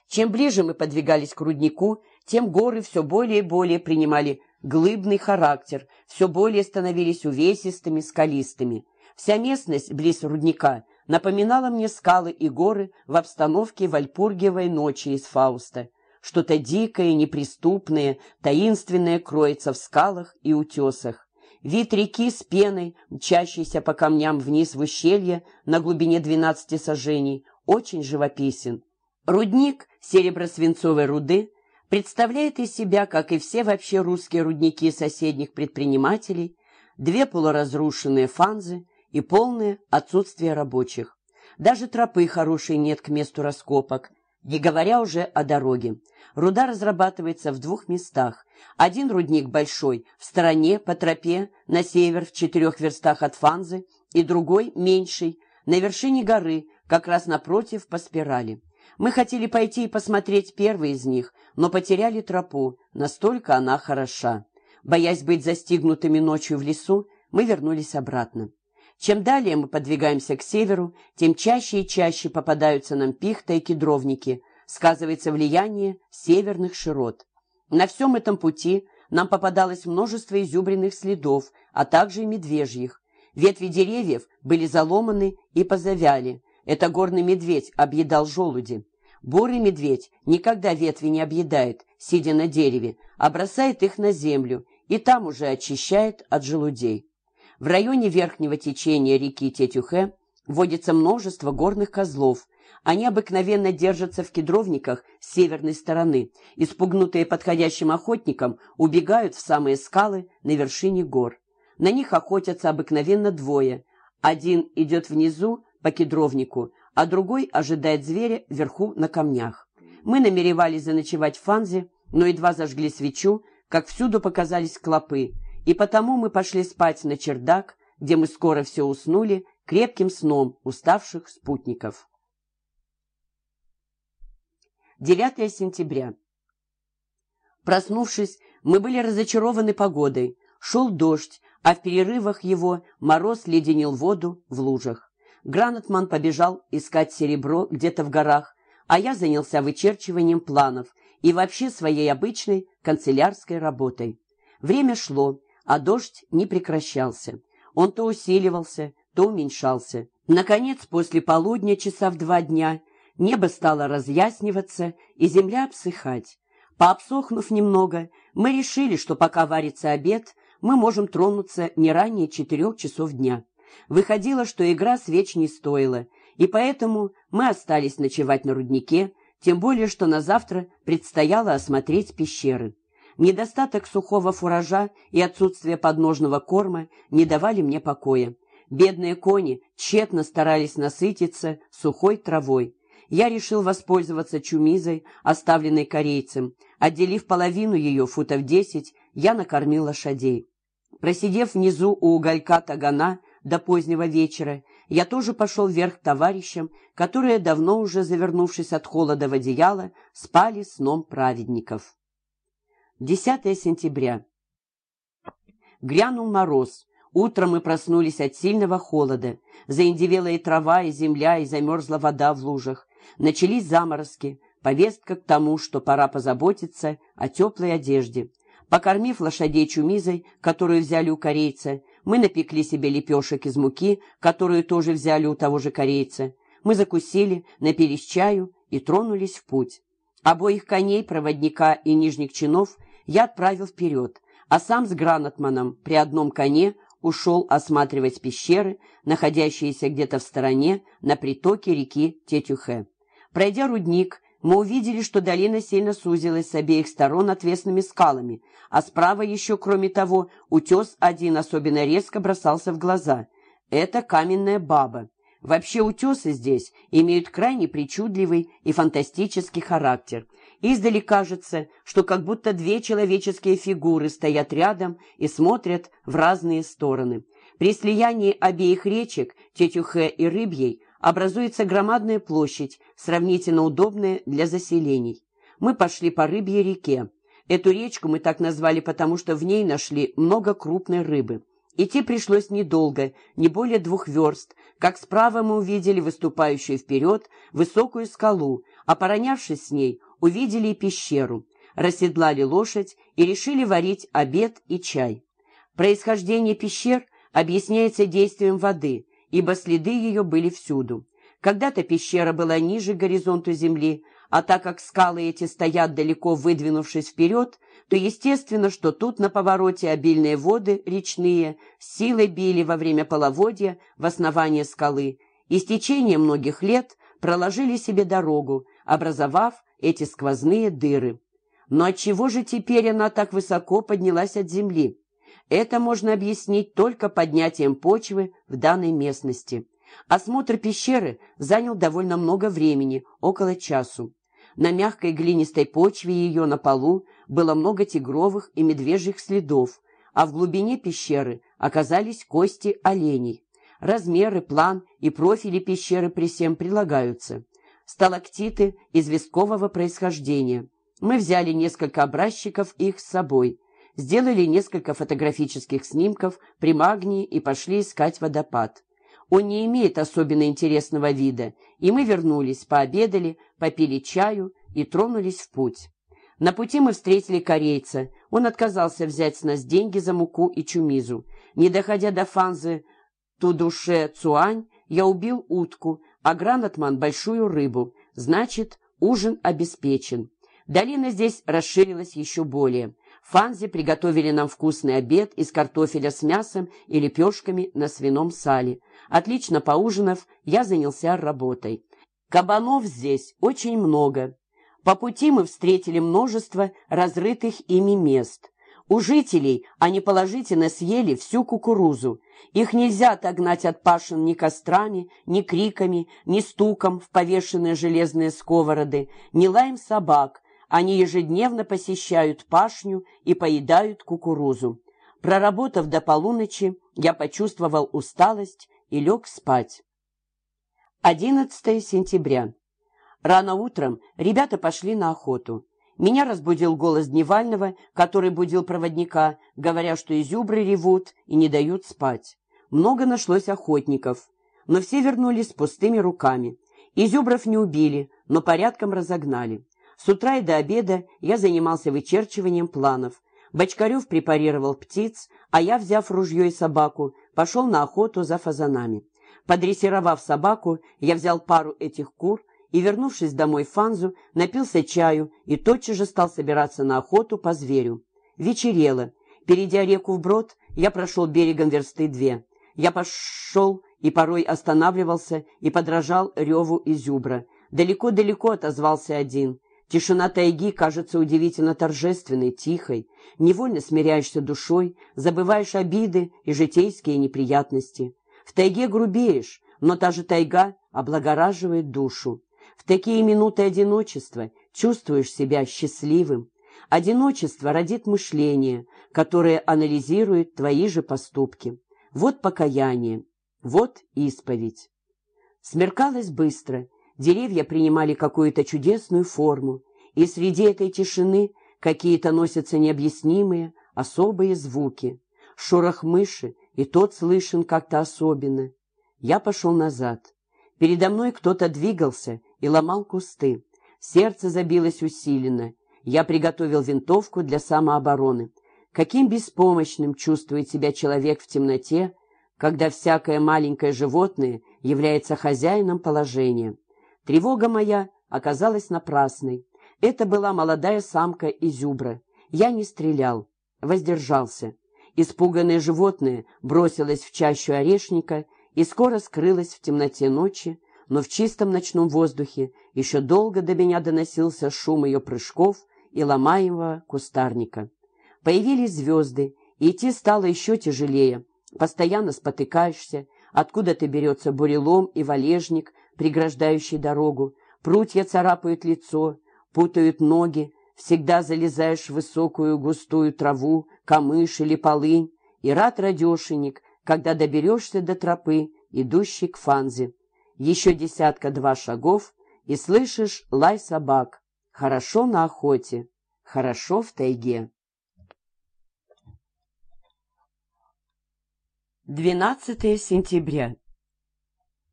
Чем ближе мы подвигались к руднику, тем горы все более и более принимали глыбный характер, все более становились увесистыми, скалистыми. Вся местность близ рудника напоминала мне скалы и горы в обстановке Вальпургиевой ночи из Фауста. Что-то дикое, неприступное, таинственное кроется в скалах и утесах. Вид реки с пеной, мчащейся по камням вниз в ущелье на глубине 12 сажений, очень живописен. Рудник серебро-свинцовой руды представляет из себя, как и все вообще русские рудники соседних предпринимателей, две полуразрушенные фанзы и полное отсутствие рабочих. Даже тропы хорошей нет к месту раскопок, не говоря уже о дороге. Руда разрабатывается в двух местах. Один рудник большой, в стороне, по тропе, на север, в четырех верстах от Фанзы, и другой, меньший, на вершине горы, как раз напротив, по спирали. Мы хотели пойти и посмотреть первый из них, но потеряли тропу, настолько она хороша. Боясь быть застигнутыми ночью в лесу, мы вернулись обратно. Чем далее мы подвигаемся к северу, тем чаще и чаще попадаются нам пихта и кедровники, сказывается влияние северных широт. На всем этом пути нам попадалось множество изюбренных следов, а также и медвежьих. Ветви деревьев были заломаны и позавяли. Это горный медведь объедал желуди. Бурый медведь никогда ветви не объедает, сидя на дереве, а бросает их на землю и там уже очищает от желудей. В районе верхнего течения реки Тетюхе водится множество горных козлов. Они обыкновенно держатся в кедровниках с северной стороны. Испугнутые подходящим охотником убегают в самые скалы на вершине гор. На них охотятся обыкновенно двое. Один идет внизу по кедровнику, а другой ожидает зверя вверху на камнях. Мы намеревались заночевать в Фанзе, но едва зажгли свечу, как всюду показались клопы – и потому мы пошли спать на чердак, где мы скоро все уснули крепким сном уставших спутников. 9 сентября. Проснувшись, мы были разочарованы погодой. Шел дождь, а в перерывах его мороз леденил воду в лужах. Гранатман побежал искать серебро где-то в горах, а я занялся вычерчиванием планов и вообще своей обычной канцелярской работой. Время шло, а дождь не прекращался. Он то усиливался, то уменьшался. Наконец, после полудня, часа в два дня, небо стало разъясниваться и земля обсыхать. Пообсохнув немного, мы решили, что пока варится обед, мы можем тронуться не ранее четырех часов дня. Выходило, что игра свеч не стоила, и поэтому мы остались ночевать на руднике, тем более, что на завтра предстояло осмотреть пещеры. Недостаток сухого фуража и отсутствие подножного корма не давали мне покоя. Бедные кони тщетно старались насытиться сухой травой. Я решил воспользоваться чумизой, оставленной корейцем. Отделив половину ее, футов десять, я накормил лошадей. Просидев внизу у уголька тагана до позднего вечера, я тоже пошел вверх к товарищам, которые, давно уже завернувшись от холода в одеяло, спали сном праведников. 10 сентября. Грянул мороз. Утром мы проснулись от сильного холода. Заиндевела и трава, и земля, и замерзла вода в лужах. Начались заморозки. Повестка к тому, что пора позаботиться о теплой одежде. Покормив лошадей чумизой, которую взяли у корейца, мы напекли себе лепешек из муки, которую тоже взяли у того же корейца. Мы закусили, напились чаю и тронулись в путь. Обоих коней, проводника и нижних чинов я отправил вперед, а сам с Гранатманом при одном коне ушел осматривать пещеры, находящиеся где-то в стороне на притоке реки Тетюхе. Пройдя рудник, мы увидели, что долина сильно сузилась с обеих сторон отвесными скалами, а справа еще, кроме того, утес один особенно резко бросался в глаза. Это каменная баба. Вообще утесы здесь имеют крайне причудливый и фантастический характер. Издали кажется, что как будто две человеческие фигуры стоят рядом и смотрят в разные стороны. При слиянии обеих речек, Тетюхе и Рыбьей, образуется громадная площадь, сравнительно удобная для заселений. Мы пошли по Рыбьей реке. Эту речку мы так назвали, потому что в ней нашли много крупной рыбы. Идти пришлось недолго, не более двух верст, как справа мы увидели выступающую вперед высокую скалу, а поронявшись с ней, увидели пещеру, расседлали лошадь и решили варить обед и чай. Происхождение пещер объясняется действием воды, ибо следы ее были всюду. Когда-то пещера была ниже горизонта земли, а так как скалы эти стоят далеко выдвинувшись вперед, то естественно, что тут на повороте обильные воды речные силой били во время половодья в основание скалы и с течением многих лет проложили себе дорогу, образовав эти сквозные дыры. Но отчего же теперь она так высоко поднялась от земли? Это можно объяснить только поднятием почвы в данной местности. Осмотр пещеры занял довольно много времени, около часу. На мягкой глинистой почве ее на полу было много тигровых и медвежьих следов, а в глубине пещеры оказались кости оленей. Размеры, план и профили пещеры при всем прилагаются. Сталактиты известкового происхождения. Мы взяли несколько образчиков их с собой, сделали несколько фотографических снимков при магнии и пошли искать водопад. Он не имеет особенно интересного вида, и мы вернулись, пообедали, попили чаю и тронулись в путь. На пути мы встретили корейца. Он отказался взять с нас деньги за муку и чумизу. Не доходя до Фанзы Тудуше Цуань, я убил утку, а Гранатман — большую рыбу. Значит, ужин обеспечен. Долина здесь расширилась еще более. Фанзи приготовили нам вкусный обед из картофеля с мясом и лепешками на свином сале. Отлично поужинав, я занялся работой. Кабанов здесь очень много. По пути мы встретили множество разрытых ими мест. У жителей они положительно съели всю кукурузу. Их нельзя отогнать от пашин ни кострами, ни криками, ни стуком в повешенные железные сковороды, ни лаем собак. Они ежедневно посещают пашню и поедают кукурузу. Проработав до полуночи, я почувствовал усталость и лег спать. 11 сентября. Рано утром ребята пошли на охоту. Меня разбудил голос Дневального, который будил проводника, говоря, что изюбры ревут и не дают спать. Много нашлось охотников, но все вернулись с пустыми руками. Изюбров не убили, но порядком разогнали. С утра и до обеда я занимался вычерчиванием планов. Бочкарев препарировал птиц, а я, взяв ружье и собаку, пошел на охоту за фазанами. Подрессировав собаку, я взял пару этих кур и, вернувшись домой Фанзу, напился чаю и тотчас же стал собираться на охоту по зверю. Вечерело. Перейдя реку вброд, я прошел берегом версты две. Я пошел и порой останавливался и подражал реву изюбра. Далеко-далеко отозвался один. Тишина тайги кажется удивительно торжественной, тихой. Невольно смиряешься душой, забываешь обиды и житейские неприятности. В тайге грубеешь, но та же тайга облагораживает душу. В такие минуты одиночества чувствуешь себя счастливым. Одиночество родит мышление, которое анализирует твои же поступки. Вот покаяние, вот исповедь. Смеркалось быстро, деревья принимали какую-то чудесную форму, и среди этой тишины какие-то носятся необъяснимые, особые звуки. Шорох мыши, и тот слышен как-то особенно. Я пошел назад. Передо мной кто-то двигался и ломал кусты. Сердце забилось усиленно. Я приготовил винтовку для самообороны. Каким беспомощным чувствует себя человек в темноте, когда всякое маленькое животное является хозяином положения. Тревога моя оказалась напрасной. Это была молодая самка изюбра. Я не стрелял, воздержался. Испуганное животное бросилось в чащу орешника и скоро скрылось в темноте ночи, но в чистом ночном воздухе еще долго до меня доносился шум ее прыжков и ломаемого кустарника. Появились звезды, и идти стало еще тяжелее. Постоянно спотыкаешься, откуда-то берется бурелом и валежник, преграждающий дорогу, прутья царапают лицо, путают ноги, всегда залезаешь в высокую густую траву, камыш или полынь, и рад радешенек, когда доберешься до тропы, идущей к фанзе. Еще десятка-два шагов, и слышишь лай собак. Хорошо на охоте, хорошо в тайге. 12 сентября.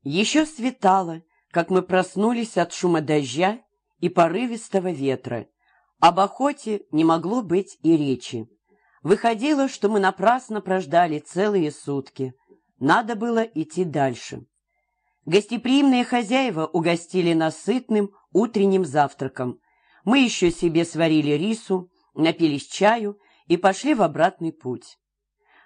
Еще светало, как мы проснулись от шума дождя и порывистого ветра. Об охоте не могло быть и речи. Выходило, что мы напрасно прождали целые сутки. Надо было идти дальше. Гостеприимные хозяева угостили нас сытным утренним завтраком. Мы еще себе сварили рису, напились чаю и пошли в обратный путь.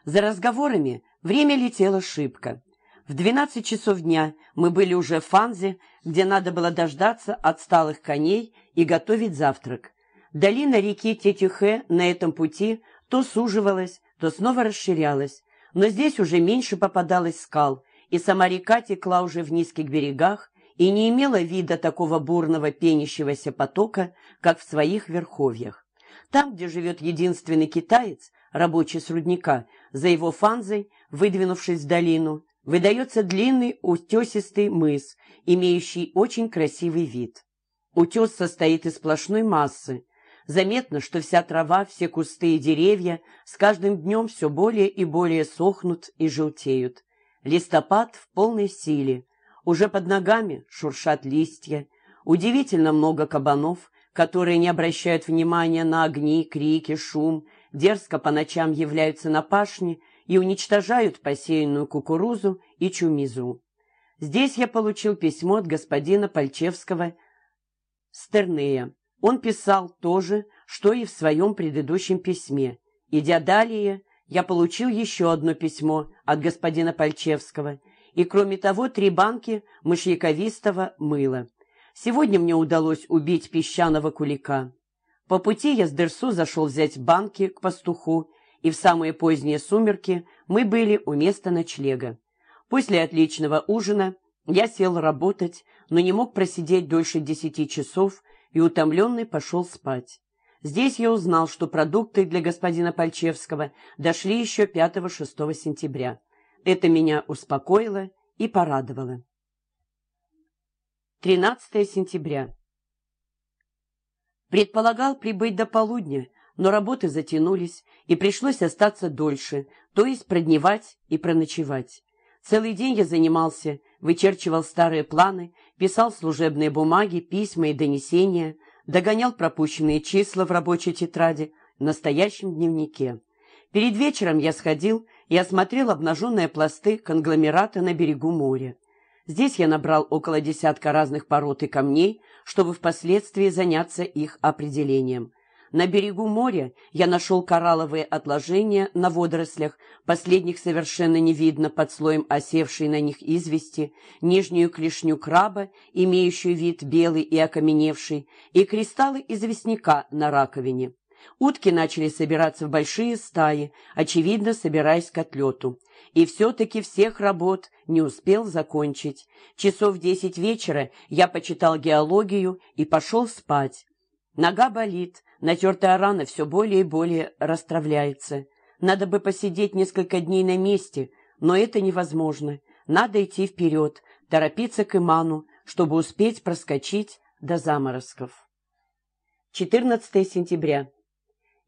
За разговорами время летело шибко. В двенадцать часов дня мы были уже в Фанзе, где надо было дождаться отсталых коней и готовить завтрак. Долина реки Тетюхе на этом пути то суживалась, то снова расширялась, но здесь уже меньше попадалось скал, и сама река текла уже в низких берегах и не имела вида такого бурного пенящегося потока, как в своих верховьях. Там, где живет единственный китаец, рабочий с рудника, за его фанзой, выдвинувшись в долину, выдается длинный утесистый мыс, имеющий очень красивый вид. Утес состоит из сплошной массы. Заметно, что вся трава, все кусты и деревья с каждым днем все более и более сохнут и желтеют. Листопад в полной силе. Уже под ногами шуршат листья. Удивительно много кабанов, которые не обращают внимания на огни, крики, шум, дерзко по ночам являются на пашне и уничтожают посеянную кукурузу и чумизу. Здесь я получил письмо от господина Пальчевского Стернея. Он писал то же, что и в своем предыдущем письме. Идя далее, я получил еще одно письмо от господина Пальчевского и, кроме того, три банки мышьяковистого мыла. Сегодня мне удалось убить песчаного кулика. По пути я с Дерсу зашел взять банки к пастуху и в самые поздние сумерки мы были у места ночлега. После отличного ужина я сел работать, но не мог просидеть дольше десяти часов и утомленный пошел спать. Здесь я узнал, что продукты для господина Пальчевского дошли еще 5-6 сентября. Это меня успокоило и порадовало. 13 сентября. Предполагал прибыть до полудня, но работы затянулись, и пришлось остаться дольше, то есть продневать и проночевать. Целый день я занимался, вычерчивал старые планы, писал служебные бумаги, письма и донесения, догонял пропущенные числа в рабочей тетради, в настоящем дневнике. Перед вечером я сходил и осмотрел обнаженные пласты конгломерата на берегу моря. Здесь я набрал около десятка разных пород и камней, чтобы впоследствии заняться их определением. На берегу моря я нашел коралловые отложения на водорослях, последних совершенно не видно под слоем осевшей на них извести, нижнюю клешню краба, имеющую вид белый и окаменевший, и кристаллы известняка на раковине. Утки начали собираться в большие стаи, очевидно, собираясь к отлету. И все-таки всех работ не успел закончить. Часов десять вечера я почитал геологию и пошел спать. Нога болит, натертая рана все более и более расстравляется. Надо бы посидеть несколько дней на месте, но это невозможно. Надо идти вперед, торопиться к Иману, чтобы успеть проскочить до заморозков. 14 сентября.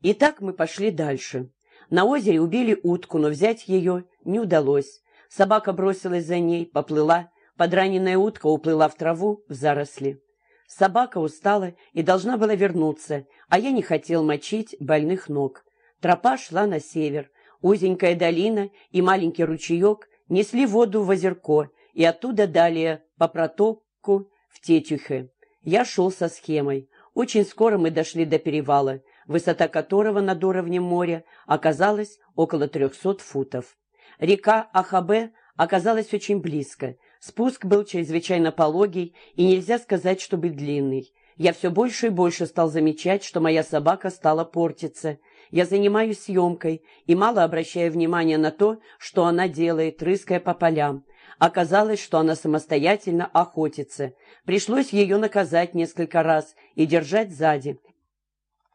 Итак, мы пошли дальше. На озере убили утку, но взять ее не удалось. Собака бросилась за ней, поплыла. Подраненная утка уплыла в траву, в заросли. Собака устала и должна была вернуться, а я не хотел мочить больных ног. Тропа шла на север. Узенькая долина и маленький ручеек несли воду в озерко и оттуда далее по протоку в Тетюхе. Я шел со схемой. Очень скоро мы дошли до перевала, высота которого над уровнем моря оказалась около 300 футов. Река Ахабе оказалась очень близко. Спуск был чрезвычайно пологий и нельзя сказать, чтобы длинный. Я все больше и больше стал замечать, что моя собака стала портиться. Я занимаюсь съемкой и мало обращаю внимания на то, что она делает, рыская по полям. Оказалось, что она самостоятельно охотится. Пришлось ее наказать несколько раз и держать сзади.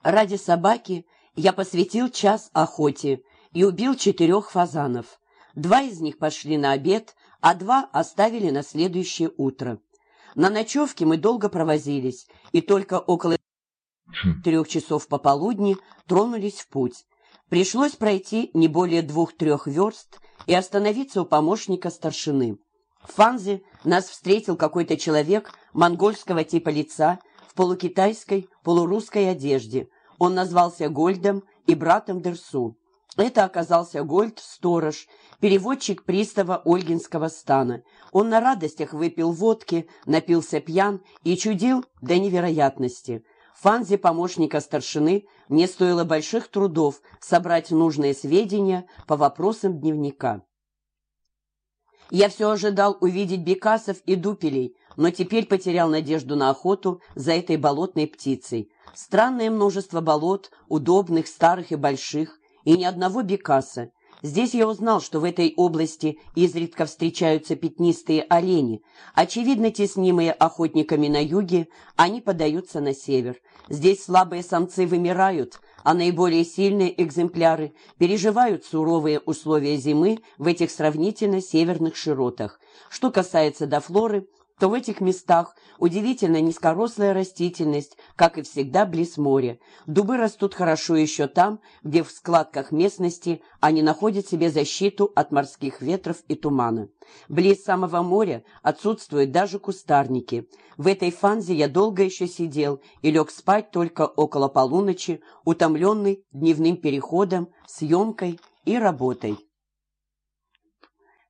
Ради собаки я посвятил час охоте и убил четырех фазанов. Два из них пошли на обед, а два оставили на следующее утро. На ночевке мы долго провозились, и только около трех часов пополудни тронулись в путь. Пришлось пройти не более двух-трех верст и остановиться у помощника старшины. В Фанзе нас встретил какой-то человек монгольского типа лица в полукитайской, полурусской одежде. Он назвался Гольдом и братом Дерсу. Это оказался Гольд-сторож, переводчик пристава Ольгинского стана. Он на радостях выпил водки, напился пьян и чудил до невероятности. Фанзе помощника старшины мне стоило больших трудов собрать нужные сведения по вопросам дневника. Я все ожидал увидеть бекасов и дупелей, но теперь потерял надежду на охоту за этой болотной птицей. Странное множество болот, удобных, старых и больших, и ни одного бекаса. Здесь я узнал, что в этой области изредка встречаются пятнистые олени. Очевидно, теснимые охотниками на юге, они подаются на север. Здесь слабые самцы вымирают, а наиболее сильные экземпляры переживают суровые условия зимы в этих сравнительно северных широтах. Что касается до флоры – то в этих местах удивительно низкорослая растительность, как и всегда близ моря. Дубы растут хорошо еще там, где в складках местности они находят себе защиту от морских ветров и тумана. Близ самого моря отсутствуют даже кустарники. В этой фанзе я долго еще сидел и лег спать только около полуночи, утомленный дневным переходом, съемкой и работой.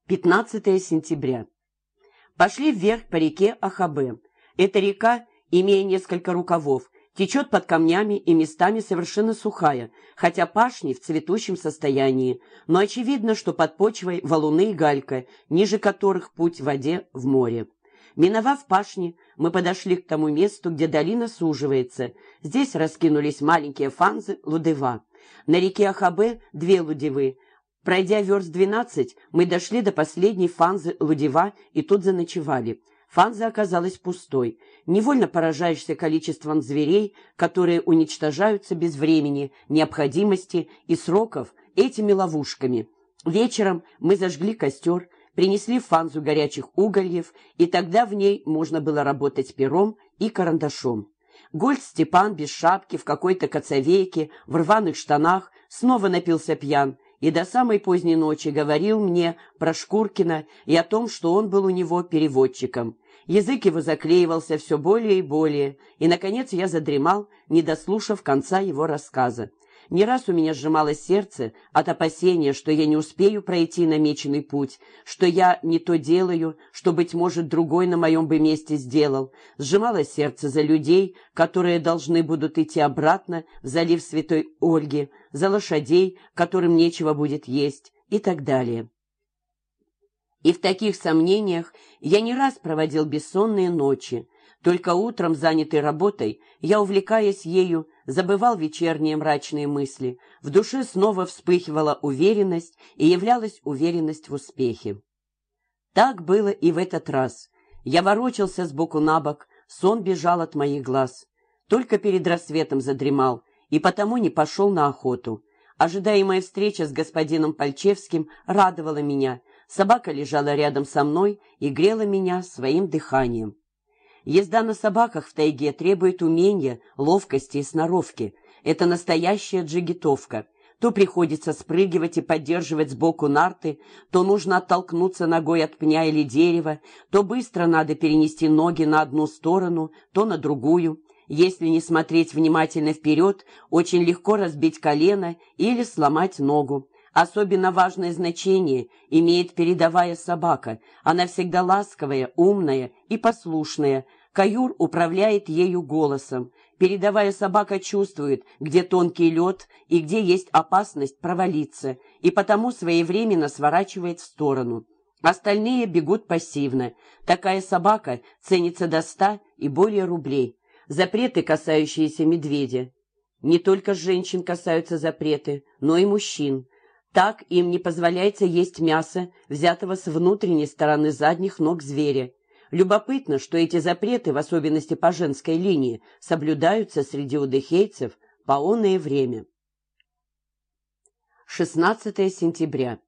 15 сентября. Пошли вверх по реке Ахабе. Эта река, имея несколько рукавов, течет под камнями и местами совершенно сухая, хотя пашни в цветущем состоянии, но очевидно, что под почвой валуны и галька, ниже которых путь в воде в море. Миновав пашни, мы подошли к тому месту, где долина суживается. Здесь раскинулись маленькие фанзы Лудева. На реке Ахабе две лудевы, Пройдя верст двенадцать, мы дошли до последней фанзы Лудева и тут заночевали. Фанза оказалась пустой. Невольно поражаешься количеством зверей, которые уничтожаются без времени, необходимости и сроков этими ловушками. Вечером мы зажгли костер, принесли в фанзу горячих угольев, и тогда в ней можно было работать пером и карандашом. Гольд Степан без шапки, в какой-то коцовейке, в рваных штанах, снова напился пьян и до самой поздней ночи говорил мне про Шкуркина и о том, что он был у него переводчиком. Язык его заклеивался все более и более, и, наконец, я задремал, не дослушав конца его рассказа. Не раз у меня сжималось сердце от опасения, что я не успею пройти намеченный путь, что я не то делаю, что, быть может, другой на моем бы месте сделал. Сжималось сердце за людей, которые должны будут идти обратно в залив Святой Ольги, за лошадей, которым нечего будет есть и так далее. И в таких сомнениях я не раз проводил бессонные ночи. Только утром, занятый работой, я, увлекаясь ею, забывал вечерние мрачные мысли. В душе снова вспыхивала уверенность и являлась уверенность в успехе. Так было и в этот раз. Я ворочался сбоку на бок, сон бежал от моих глаз. Только перед рассветом задремал и потому не пошел на охоту. Ожидаемая встреча с господином Пальчевским радовала меня. Собака лежала рядом со мной и грела меня своим дыханием. Езда на собаках в тайге требует умения, ловкости и сноровки. Это настоящая джигитовка. То приходится спрыгивать и поддерживать сбоку нарты, то нужно оттолкнуться ногой от пня или дерева, то быстро надо перенести ноги на одну сторону, то на другую. Если не смотреть внимательно вперед, очень легко разбить колено или сломать ногу. Особенно важное значение имеет передовая собака. Она всегда ласковая, умная и послушная. Каюр управляет ею голосом. Передовая собака чувствует, где тонкий лед и где есть опасность провалиться, и потому своевременно сворачивает в сторону. Остальные бегут пассивно. Такая собака ценится до ста и более рублей. Запреты, касающиеся медведя. Не только женщин касаются запреты, но и мужчин. Так им не позволяется есть мясо, взятого с внутренней стороны задних ног зверя. Любопытно, что эти запреты, в особенности по женской линии, соблюдаются среди удыхейцев по онное время. 16 сентября.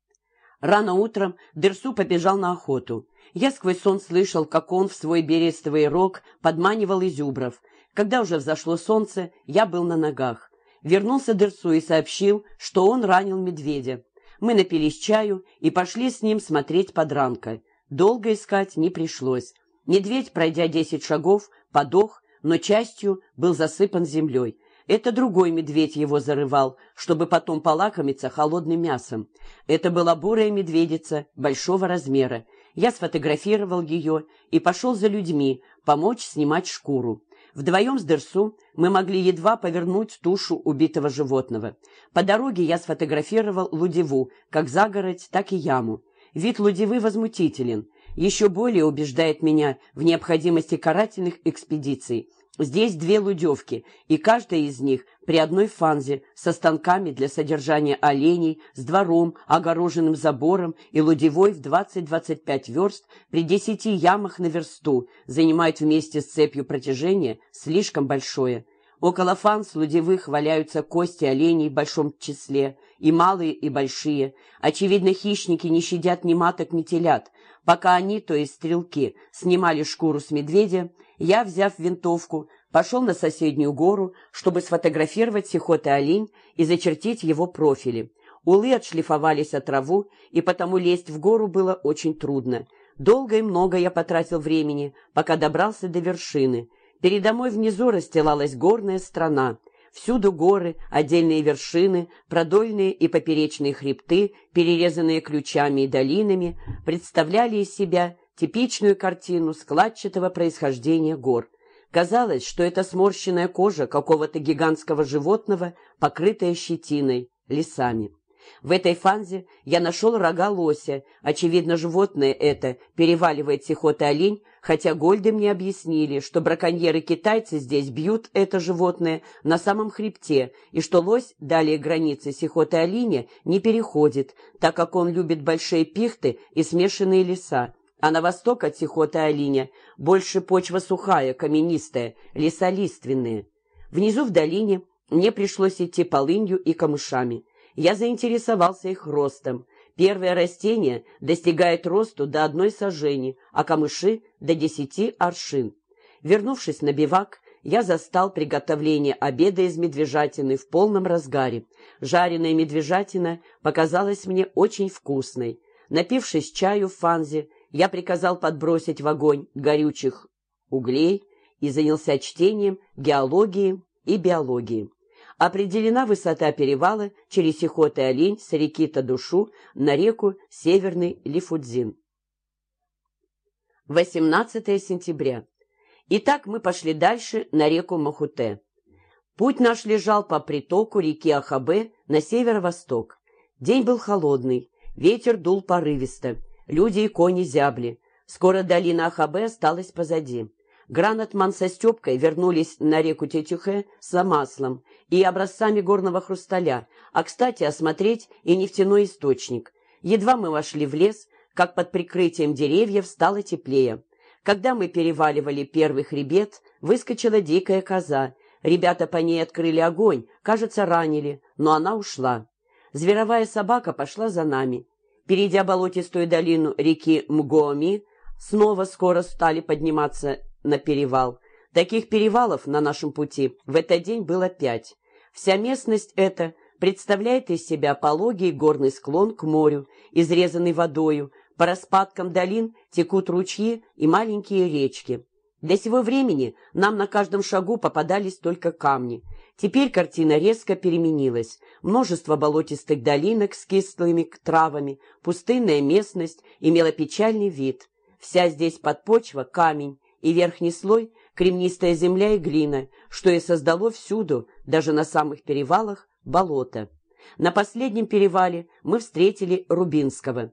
Рано утром Дерсу побежал на охоту. Я сквозь сон слышал, как он в свой берестовый рог подманивал изюбров. Когда уже взошло солнце, я был на ногах. Вернулся Дерсу и сообщил, что он ранил медведя. Мы напились чаю и пошли с ним смотреть подранка. Долго искать не пришлось. Медведь, пройдя десять шагов, подох, но частью был засыпан землей. Это другой медведь его зарывал, чтобы потом полакомиться холодным мясом. Это была бурая медведица большого размера. Я сфотографировал ее и пошел за людьми, помочь снимать шкуру. Вдвоем с Дерсу мы могли едва повернуть тушу убитого животного. По дороге я сфотографировал Лудеву, как загородь, так и яму. Вид Лудевы возмутителен. Еще более убеждает меня в необходимости карательных экспедиций. Здесь две лудевки, и каждая из них при одной фанзе со станками для содержания оленей, с двором, огороженным забором и лудевой в 20-25 верст при 10 ямах на версту занимают вместе с цепью протяжения слишком большое. Около фанс лудевых валяются кости оленей в большом числе, и малые, и большие. Очевидно, хищники не щадят ни маток, ни телят. Пока они, то есть стрелки, снимали шкуру с медведя, я, взяв винтовку, пошел на соседнюю гору, чтобы сфотографировать сихоты олень и зачертить его профили. Улы отшлифовались от траву, и потому лезть в гору было очень трудно. Долго и много я потратил времени, пока добрался до вершины. Передо мной внизу расстилалась горная страна. Всюду горы, отдельные вершины, продольные и поперечные хребты, перерезанные ключами и долинами, представляли из себя типичную картину складчатого происхождения гор. Казалось, что это сморщенная кожа какого-то гигантского животного, покрытая щетиной, лесами. В этой фанзе я нашел рога лося. Очевидно, животное это переваливает сихоты олень, хотя Гольды мне объяснили, что браконьеры-китайцы здесь бьют это животное на самом хребте, и что лось далее границы сихоты оленя не переходит, так как он любит большие пихты и смешанные леса а на восток от Сихота-Алиня больше почва сухая, каменистая, лесолиственная. Внизу в долине мне пришлось идти полынью и камышами. Я заинтересовался их ростом. Первое растение достигает росту до одной сажени, а камыши — до десяти аршин. Вернувшись на бивак, я застал приготовление обеда из медвежатины в полном разгаре. Жареная медвежатина показалась мне очень вкусной. Напившись чаю в фанзе, я приказал подбросить в огонь горючих углей и занялся чтением геологии и биологии. Определена высота перевала через Сихот и Олень с реки Тадушу на реку Северный Лифудзин. 18 сентября. Итак, мы пошли дальше на реку Махуте. Путь наш лежал по притоку реки Ахабе на северо-восток. День был холодный, ветер дул порывисто. Люди и кони зябли. Скоро долина Ахабе осталась позади. Гранатман со Степкой вернулись на реку Тетюхе с маслом и образцами горного хрусталя, а, кстати, осмотреть и нефтяной источник. Едва мы вошли в лес, как под прикрытием деревьев стало теплее. Когда мы переваливали первый хребет, выскочила дикая коза. Ребята по ней открыли огонь, кажется, ранили, но она ушла. Зверовая собака пошла за нами. Перейдя болотистую долину реки Мгоми, снова скоро стали подниматься на перевал. Таких перевалов на нашем пути в этот день было пять. Вся местность эта представляет из себя пологий горный склон к морю, изрезанный водою, по распадкам долин текут ручьи и маленькие речки. Для сего времени нам на каждом шагу попадались только камни. Теперь картина резко переменилась. Множество болотистых долинок с кислыми травами, пустынная местность имела печальный вид. Вся здесь подпочва — камень, и верхний слой кремнистая земля и глина, что и создало всюду, даже на самых перевалах, болото. На последнем перевале мы встретили Рубинского.